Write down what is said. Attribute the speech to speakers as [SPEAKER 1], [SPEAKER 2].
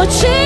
[SPEAKER 1] 过去。